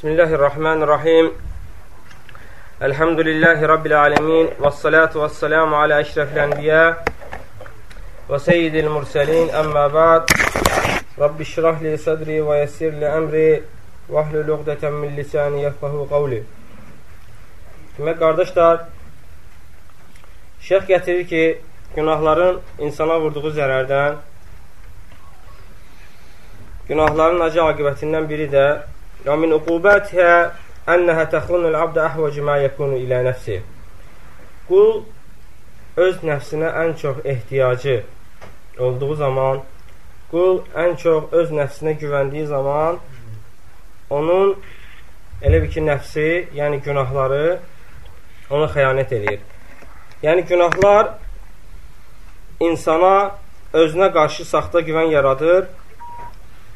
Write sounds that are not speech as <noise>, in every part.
Bismillahirrahmanirrahim. Elhamdülillahi Rabbil alemin. Və salatu və selamu alə əşrəfil ənbiyə və seyyidil mürsəlin. Əmmə bəd. Rabbi şirahli sədri və yəsirli əmri və ahlul uqdətən min lisani yəfqəhu qavli. Demək, qardaşlar, şeyx gətirir ki, günahların insana vurduğu zərərdən, günahların acı aqibətindən biri də ومن uqubatiha ənəhə təxunul abdə əhvəcü mə yəkunu ilə nəfsi. Qul öz nəfsinə ən çox ehtiyacı olduğu zaman, qul ən çox öz nəfsinə güvəndiyi zaman onun elə bir ki, nəfsi, yəni günahları ona xəyanət edir. Yəni günahlar insana özünə qarşı saxta güvən yaradır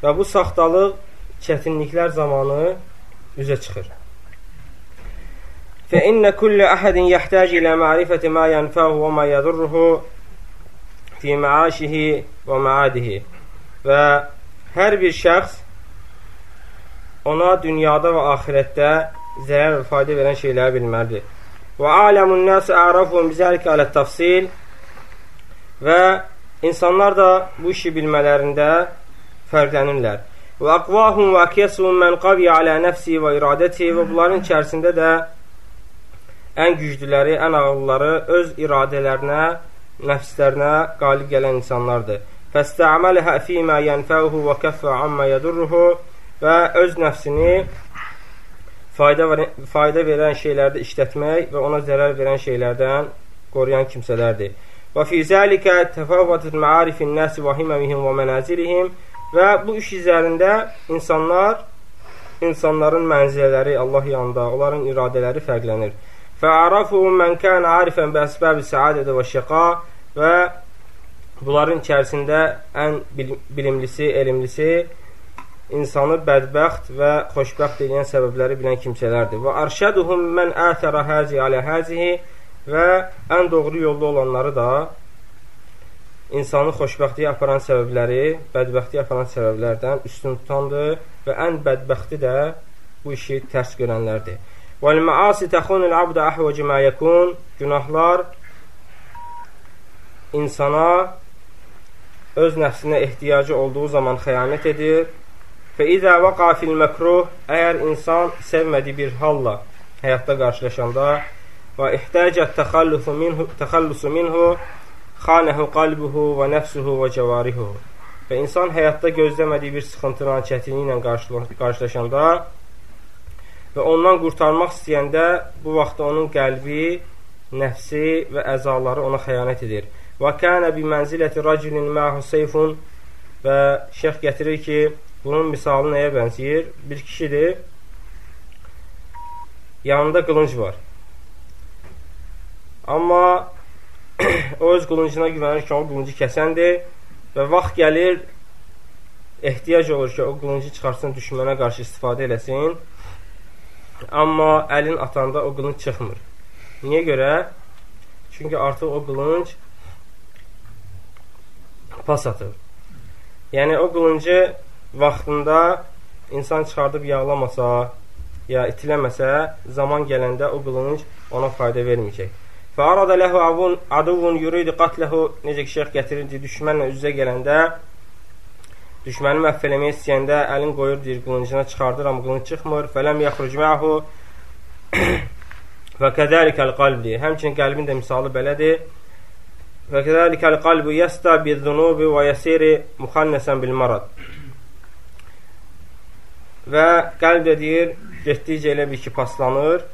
və bu saxtalıq çətinliklər zamanı üzə çıxır. İnnə kullə əhədin yəhtac ilə ma'rifəti ma yənfəhu və ma yadurruhu fi məaşihi və hər bir şəxs ona dünyada və axirətdə zərər və fayda verən şeyləri bilməlidir. Və aləmun nəsə ərafun bizəlikə alə təfsil və insanlar da bu işi bilmələrində fərqlənirlər. Və aqvahum və əkyəsum mən qaviyə alə nəfsi və iradəti və bunların içərisində də ən güclüləri, ən ağılları öz iradələrinə, nəfslərinə qalib gələn insanlardır. Fəstə'mələhə fīmə yənfəuhu və kəffə ammə yədurruhu və öz nəfsini fayda, fayda verən şeylərdə işlətmək və ona zərər verən şeylərdən qoruyan kimsələrdir. Və fi zəlikə təfavvətət məarifin nəsi və himəmihim və mənazilihim Və bu iş üzərində insanlar, insanların mənzilələri Allah yanında, onların iradələri fərqlənir. Fə'arafu mən kən arifən bi əsbəbi səadədə və şəqa və bunların içərisində ən bilimlisi, elmlisi insanı bədbəxt və xoşbəxt edən səbəbləri bilən kimsələrdir. Və arşəduhum mən ətərə həzi alə həzihi və ən doğru yolda olanları da insanı xoşbəxtliyə aparan səbəbləri bədbəxtliyə aparan səbəblərdən üstün tutandır və ən bədbəxti də bu işi tərs görənlərdir. Vəl məasi təxunul abdə ahvəcə mə yekun günahlar insana öz nəfsinə ehtiyacı olduğu zaman xəyanət edir. Və izə vaqa fil məkruh əgər insan sevmədiyi bir halla həyatda qarşılaşanda və ehtiyacət təxallusu minhu təxallusu minhu xanəhu qalbuhu və nəfsuhu və cəvarihuhu. Və insan həyatda gözləmədiyi bir sıxıntıyla, çətinliklə qarşılaşanda və ondan qurtarmaq istəyəndə bu vaxtda onun qəlbi, nəfsi və əzaları ona xəyanət edir. Və kənə bi mənziləti rəculin məhu seyfun və şeyx gətirir ki, bunun misalı nəyə bənzəyir? Bir kişidir, yanında qılınc var. Amma o <coughs> öz qılıncına güvənir ki, o qılıncı kəsəndir və vaxt gəlir, ehtiyac olur ki, o qılıncı çıxarsın, düşmənə qarşı istifadə eləsin. Amma əlin atanda o qılınc çıxmır. Niyə görə? Çünki artıq o qılınc pas atır. Yəni, o qılıncı vaxtında insan çıxardıb yağlamasa, ya itiləməsə, zaman gələndə o qılınc ona fayda verməyəcək. Fəarada ləhu avun aduvun yuridu qatləhu necə ki, şeyx gətirirdi, düşmənlə üzə gələndə düşməni məhv eləmək istəyəndə əlin qoyur, deyir, qılıncına çıxardır, amma qılınc çıxmır. Fələm yaxruc məhu və kədəlikəl qalbdir. Həmçinin qəlbin də misalı belədir. Və kədəlikəl qalbu yəsta bizzunubi və yəsiri muxannəsən bil marad. Və qəlb də deyir, getdikcə elə bir ki, paslanır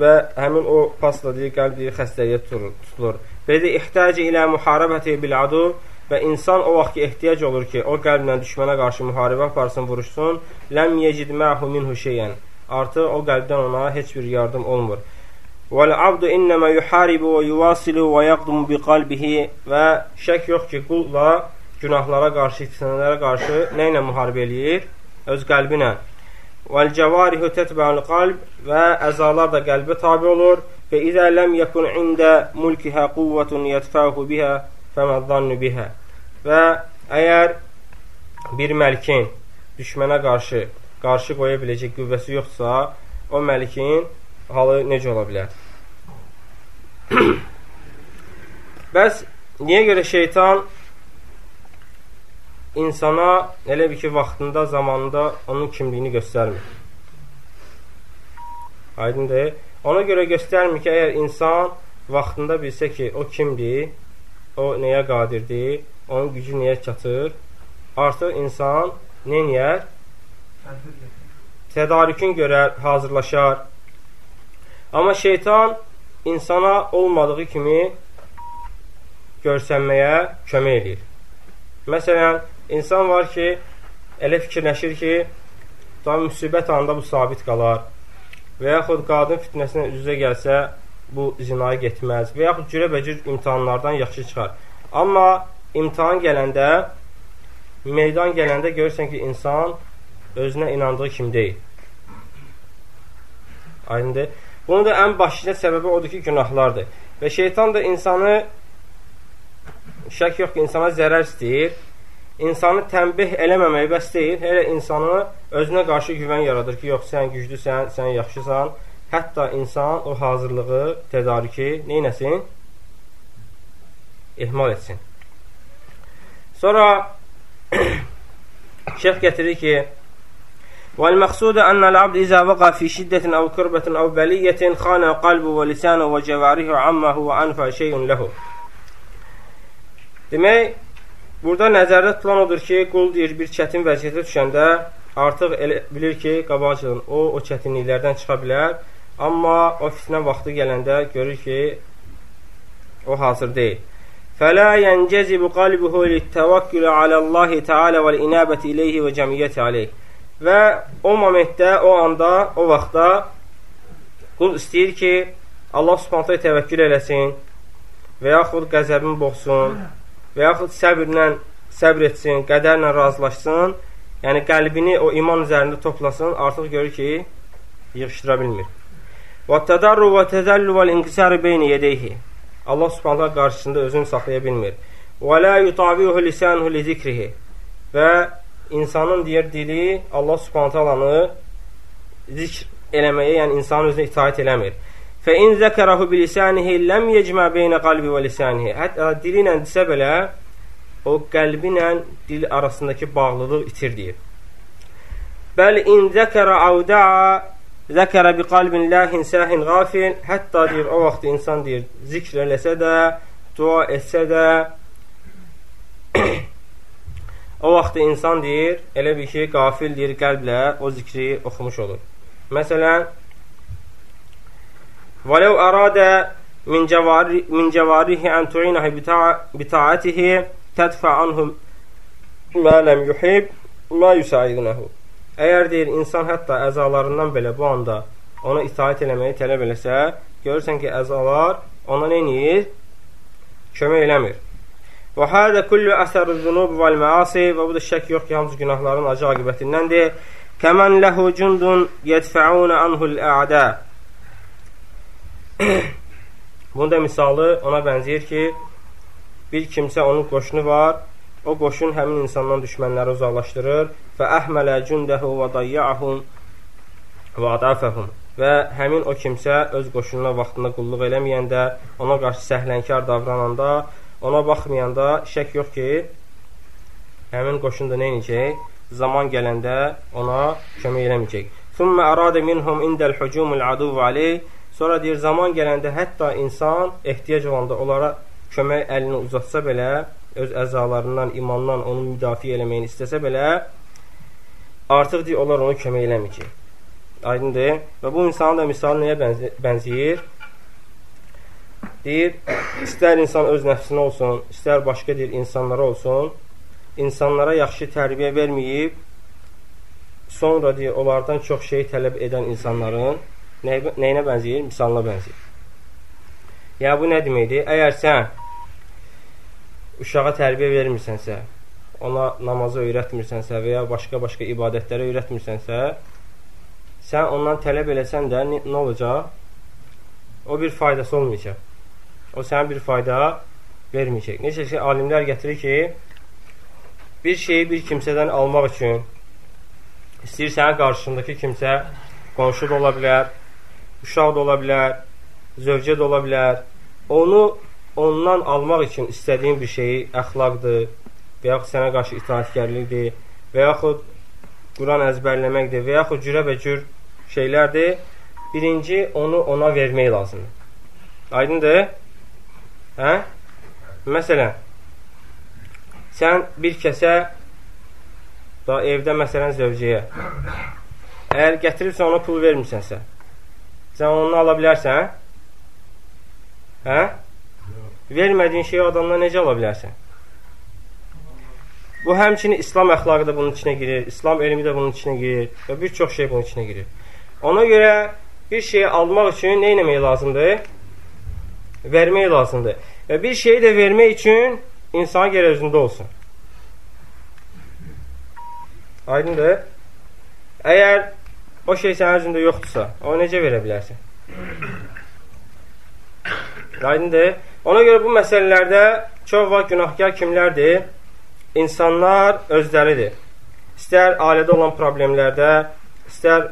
və həmin o pasladığı qəlb deyir, xəstəliyə tutulur. Belə də ihtac ilə müharibəti bil adu və insan o vaxt ki, ehtiyac olur ki, o qəlblə düşmənə qarşı müharibə aparsın, vuruşsun, ləm yecid məhu minhu şeyən. Artıq o qəlbdən ona heç bir yardım olmur. Və yuvasilu və yaqdumu bi qalbihi və şək yox ki, qulla günahlara qarşı, fitnələrə qarşı nə ilə müharibə eləyir? Öz qəlbi ilə. Vəl cəvarihu tətbə'l qalb və əzalar da qəlbə tabi olur. Və izə ləm yəkun ində mulkihə quvvətun yətfəhu bihə fəməzzannu bihə. Və əgər bir məlkin düşmənə qarşı qarşı qoya biləcək qüvvəsi yoxdursa, o məlikin halı necə ola bilər? <clears throat> Bəs niyə görə şeytan insana elə bir ki, vaxtında, zamanında onun kimliyini göstərmir? Aydındır. Ona görə göstərmir ki, əgər insan vaxtında bilsə ki, o kimdir, o nəyə qadirdir, onun gücü nəyə çatır, artıq insan neyər? Tədarükün görə hazırlaşar. Amma şeytan insana olmadığı kimi görsənməyə kömək edir. Məsələn, insan var ki, elə fikirləşir ki, daha müsibət anda bu sabit qalar və yaxud qadın fitnəsinə üzə gəlsə, bu zinaya getməz və yaxud cürəbəcür imtihanlardan yaxşı çıxar. Amma imtihan gələndə, meydan gələndə görürsən ki, insan özünə inandığı kim deyil. Aydındır. Bunun da ən başlıca səbəbi odur ki, günahlardır. Və şeytan da insanı şək yox ki, insana zərər istəyir İnsanı tənbih eləməmək bəs deyil, elə insanı özünə qarşı güvən yaradır ki, yox, sən güclüsən, sən yaxşısan. Hətta insan o hazırlığı, tədarükü neynəsin? İhmal etsin. Sonra <clears throat> şeyh gətirir ki, والمقصود أن العبد إذا وقع في شدة أو كربة أو بلية خان قلبه ولسانه وجوارحه عما هو أنفع شيء له Demək, Burada nəzərdə tutulan odur ki, qul deyir, bir çətin vəziyyətə düşəndə artıq elə bilir ki, qabaqcadan o o çətinliklərdən çıxa bilər, amma o fitnə vaxtı gələndə görür ki, o hazır deyil. Fələ yəncəzibu qalbuhu littəvəkkülə aləllahi təalə vəl-inəbəti ileyhi və cəmiyyəti aleyh. Və o momentdə, o anda, o vaxtda qul istəyir ki, Allah subhanətə təvəkkül eləsin və yaxud qəzəbin boğsun və yaxud səbirlə səbr etsin, qədərlə razılaşsın, yəni qəlbini o iman üzərində toplasın, artıq görür ki, yığışdıra bilmir. Və tədarru və təzəllu və inqisarı beyni yedeyhi. Allah subhanətə qarşısında özünü saxlaya bilmir. Və la yutabihu lisanuhu li zikrihi. Və insanın deyir dili Allah subhanətə alanı zikr eləməyə, yəni insanın özünə itaət eləmir. Fə in zəkərahu bilisanihi ləm yecmə beynə qalbi və lisanihi. Hətta dili ilə desə belə, o qəlbi ilə dil arasındakı bağlılıq itir deyir. Bəl in zəkərə avda'a zəkərə bi qalbin lahin səhin qafil. Hətta deyir, o vaxt insan deyir, zikr eləsə də, dua etsə də, <coughs> O vaxt insan deyir, elə bir ki, qafil deyir, qəlblə o zikri oxumuş olur. Məsələn, وَلَوْ أَرَادَ مِنْ, جواري من جواريه أن تعينه بطاعته تدفع عنه ما لم يحب ما يساعدنه Əgər deyir, insan hətta əzalarından belə bu anda ona itaət eləməyi tələb eləsə, görürsən ki, əzalar ona nə edir? Kömək eləmir. Və hədə kullu əsəru zunub vəl məasi və bu da şək yox ki, hamısı günahların acı aqibətindəndir. Kəmən ləhu cundun yədfəunə anhul ədə. <coughs> Bunun da misalı ona bənzəyir ki, bir kimsə onun qoşunu var, o qoşun həmin insandan düşmənləri uzaqlaşdırır və əhmələ cündəhu və dayyahum və adafəhum və həmin o kimsə öz qoşununa vaxtında qulluq eləməyəndə, ona qarşı səhlənkar davrananda Ona baxmayanda şək yox ki, həmin qoşun da nə edəcək? Zaman gələndə ona kömək eləməyəcək. Thumma arada minhum indal hucumul aduv alayh. Sonra deyir zaman gələndə hətta insan ehtiyac olanda onlara kömək əlini uzatsa belə, öz əzalarından, imandan onu müdafiə eləməyini istəsə belə, artıq deyir, onlar onu kömək eləməyəcək. Aydındır? Və bu insanın da misalı nəyə bənzəyir? Deyir, istər insan öz nəfsinə olsun, istər başqa deyir insanlara olsun, insanlara yaxşı tərbiyə verməyib, sonra deyir, onlardan çox şey tələb edən insanların nə, nəyinə bənzəyir? Misalına bənzəyir. Ya bu nə deməkdir? Əgər sən uşağa tərbiyə vermirsənsə, ona namazı öyrətmirsənsə və ya başqa-başqa ibadətləri öyrətmirsənsə, sən ondan tələb eləsən də nə, olacaq? O bir faydası olmayacaq o sənə bir fayda verməyəcək. Necə ki, alimlər gətirir ki, bir şeyi bir kimsədən almaq üçün İstəyir sənin qarşındakı kimsə qonşu da ola bilər, uşaq da ola bilər, zövcə də ola bilər. Onu ondan almaq üçün istədiyin bir şeyi əxlaqdır və yaxud sənə qarşı itaatkarlıqdır və yaxud Quran əzbərləməkdir və yaxud cürəbəcür şeylərdir. Birinci, onu ona vermək lazımdır. Aydındır? Hə? Məsələn, sən bir kəsə da evdə məsələn zövcəyə əgər gətiribsə ona pul vermirsənsə sən onu ala bilərsən? Hə? Vermədiyin şeyi adamdan necə ala bilərsən? Bu həmçinin İslam əxlaqı da bunun içinə girir, İslam elmi də bunun içinə girir və bir çox şey bunun içinə girir. Ona görə bir şeyi almaq üçün nə etmək lazımdır? Vermək lazımdır. Və bir şeyi də vermək üçün insan gərək özündə olsun. Aydındır? Əgər o şey sənin özündə yoxdursa, onu necə verə bilərsən? Aydındır? Ona görə bu məsələlərdə çox vaxt günahkar kimlərdir? İnsanlar özləridir. İstər ailədə olan problemlərdə, istər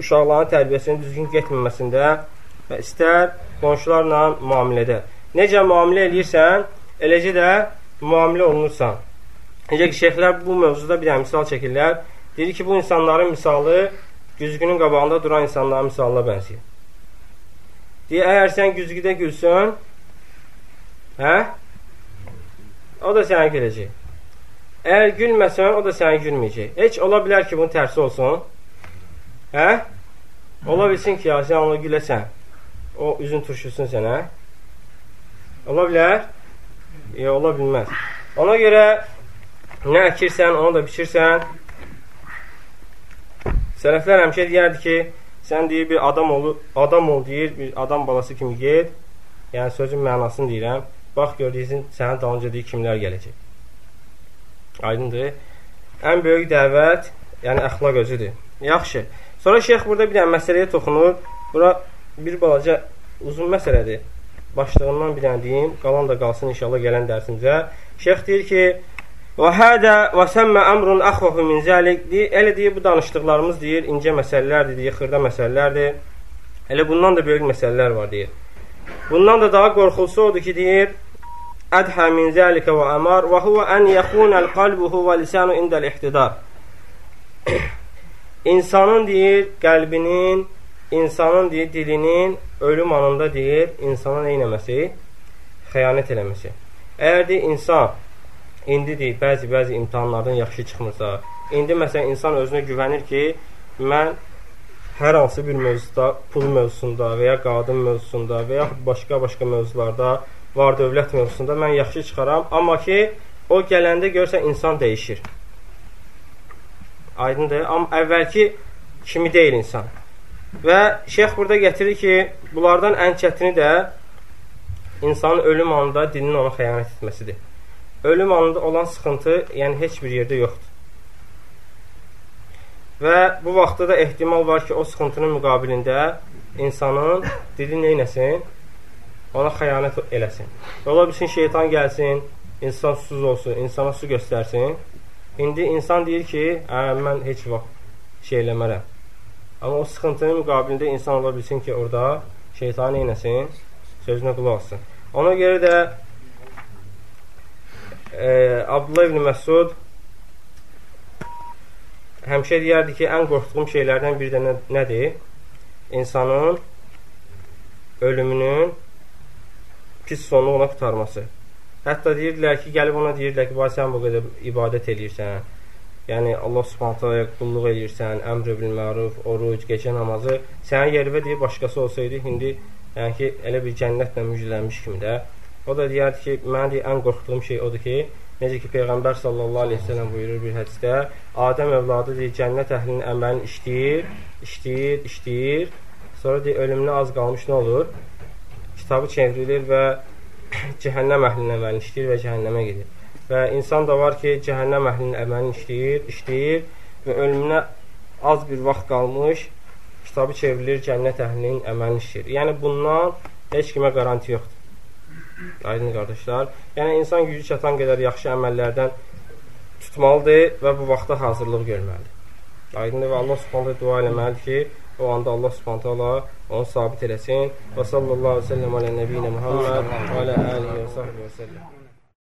uşaqların tərbiyəsinin düzgün getməməsində və istər qonşularla müamilədə. Necə müamilə eləyirsən, eləcə də müamilə olunursan. Necə ki, şeyxlər bu mövzuda bir misal çəkirlər. Deyir ki, bu insanların misalı güzgünün qabağında duran insanların misalına bənzəyir. Deyir, əgər sən güzgüdə gülsün, hə? O da sənə güləcək. Əgər gülməsən, o da sənə gülməyəcək. Heç ola bilər ki, bunun tərsi olsun. Hə? Ola bilsin ki, ya, sən ona güləsən. O üzün turşusun sənə. Ola bilər? E, ola bilməz. Ona görə nə əkirsən, onu da biçirsən. Sələflər həmişə deyərdi ki, sən deyir bir adam ol, adam ol deyir, bir adam balası kimi get. Yəni sözün mənasını deyirəm. Bax gördüyün sənin dalınca deyir kimlər gələcək. Aydındır? Ən böyük dəvət, yəni əxlaq özüdür. Yaxşı. Sonra şeyx burada bir dənə məsələyə toxunur. Bura bir balaca uzun məsələdir. Başlığından bir dənə deyim, qalan da qalsın inşallah gələn dərsimizə. Şeyx deyir ki, Və hədə və səmmə əmrun əxvafu min zəlik elə deyir, bu danışdıqlarımız deyir, incə məsələlərdir, deyir, xırda məsələlərdir. Elə bundan da böyük məsələlər var, deyir. Bundan da daha qorxulsa odur ki, deyir, ədhə min zəlikə və əmar və huvə ən yəxunəl qalbuhu və lisanu indəl ihtidar. <clears throat> İnsanın deyir, qəlbinin, insanın deyir, dilinin ölüm anında deyir, insana nə eləməsi? Xəyanət eləməsi. Əgər deyir, insan indi deyir, bəzi-bəzi imtihanlardan yaxşı çıxmırsa, indi məsələn, insan özünə güvənir ki, mən hər hansı bir mövzuda, pul mövzusunda və ya qadın mövzusunda və ya başqa-başqa mövzularda, var dövlət mövzusunda mən yaxşı çıxaram, amma ki, o gələndə görsən, insan dəyişir. Aydındır? Amma əvvəlki kimi deyil insan. Və şeyx burada gətirir ki, bunlardan ən çətini də insanın ölüm anında dilinin ona xəyanət etməsidir. Ölüm anında olan sıxıntı, yəni heç bir yerdə yoxdur. Və bu vaxtda da ehtimal var ki, o sıxıntının müqabilində insanın dili neynəsin? Ona xəyanət eləsin. Ola bilsin, şeytan gəlsin, insan susuz olsun, insana su göstərsin İndi insan deyir ki, ə, mən heç vaxt şey eləmərəm. Amma o sıxıntının müqabilində insan ola bilsin ki, orada şeytan neynəsin? Sözünə qulaq alsın. Ona görə də e, Abdullah ibn Məsud həmişə deyərdi ki, ən qorxduğum şeylərdən bir də nə, nədir? İnsanın ölümünün pis sonu ona qutarması. Hətta deyirdilər ki, gəlib ona deyirdilər ki, sən bu qədər ibadət eləyirsən. Yəni Allah Subhanahu taala qulluq eləyirsən, əmr bil məruf, oruc, gecə namazı. Sənin yerində deyir başqası olsaydı, indi yəni ki, elə bir cənnətlə müjdələnmiş kimi də. O da deyərdi ki, mənim deyir, ən qorxduğum şey odur ki, necə ki Peyğəmbər sallallahu əleyhi və səlləm buyurur bir hədisdə, Adəm övladı deyir, cənnət əhlinin əməlini işləyir, işləyir, işləyir. Sonra deyir, ölümünə az qalmış nə olur? Kitabı çevrilir və <clears throat> cəhənnəm əhlinin əməlini işləyir və cəhənnəmə gedir. Və insan da var ki, cəhənnəm əhlinin əməlini işləyir, işləyir və ölümünə az bir vaxt qalmış kitabı çevrilir, cənnət əhlinin əməlini işləyir. Yəni bundan heç kimə qaranti yoxdur. Aydın qardaşlar. Yəni insan gücü çatan qədər yaxşı əməllərdən tutmalıdır və bu vaxta hazırlıq görməlidir. Aydındır və Allah subhanətə dua eləməlidir ki, o anda Allah subhanətə onu sabit eləsin. Və sallallahu aleyhi və səlləm alə nəbiyyə Muhammed və alə alihi və sahbihi və səlləm.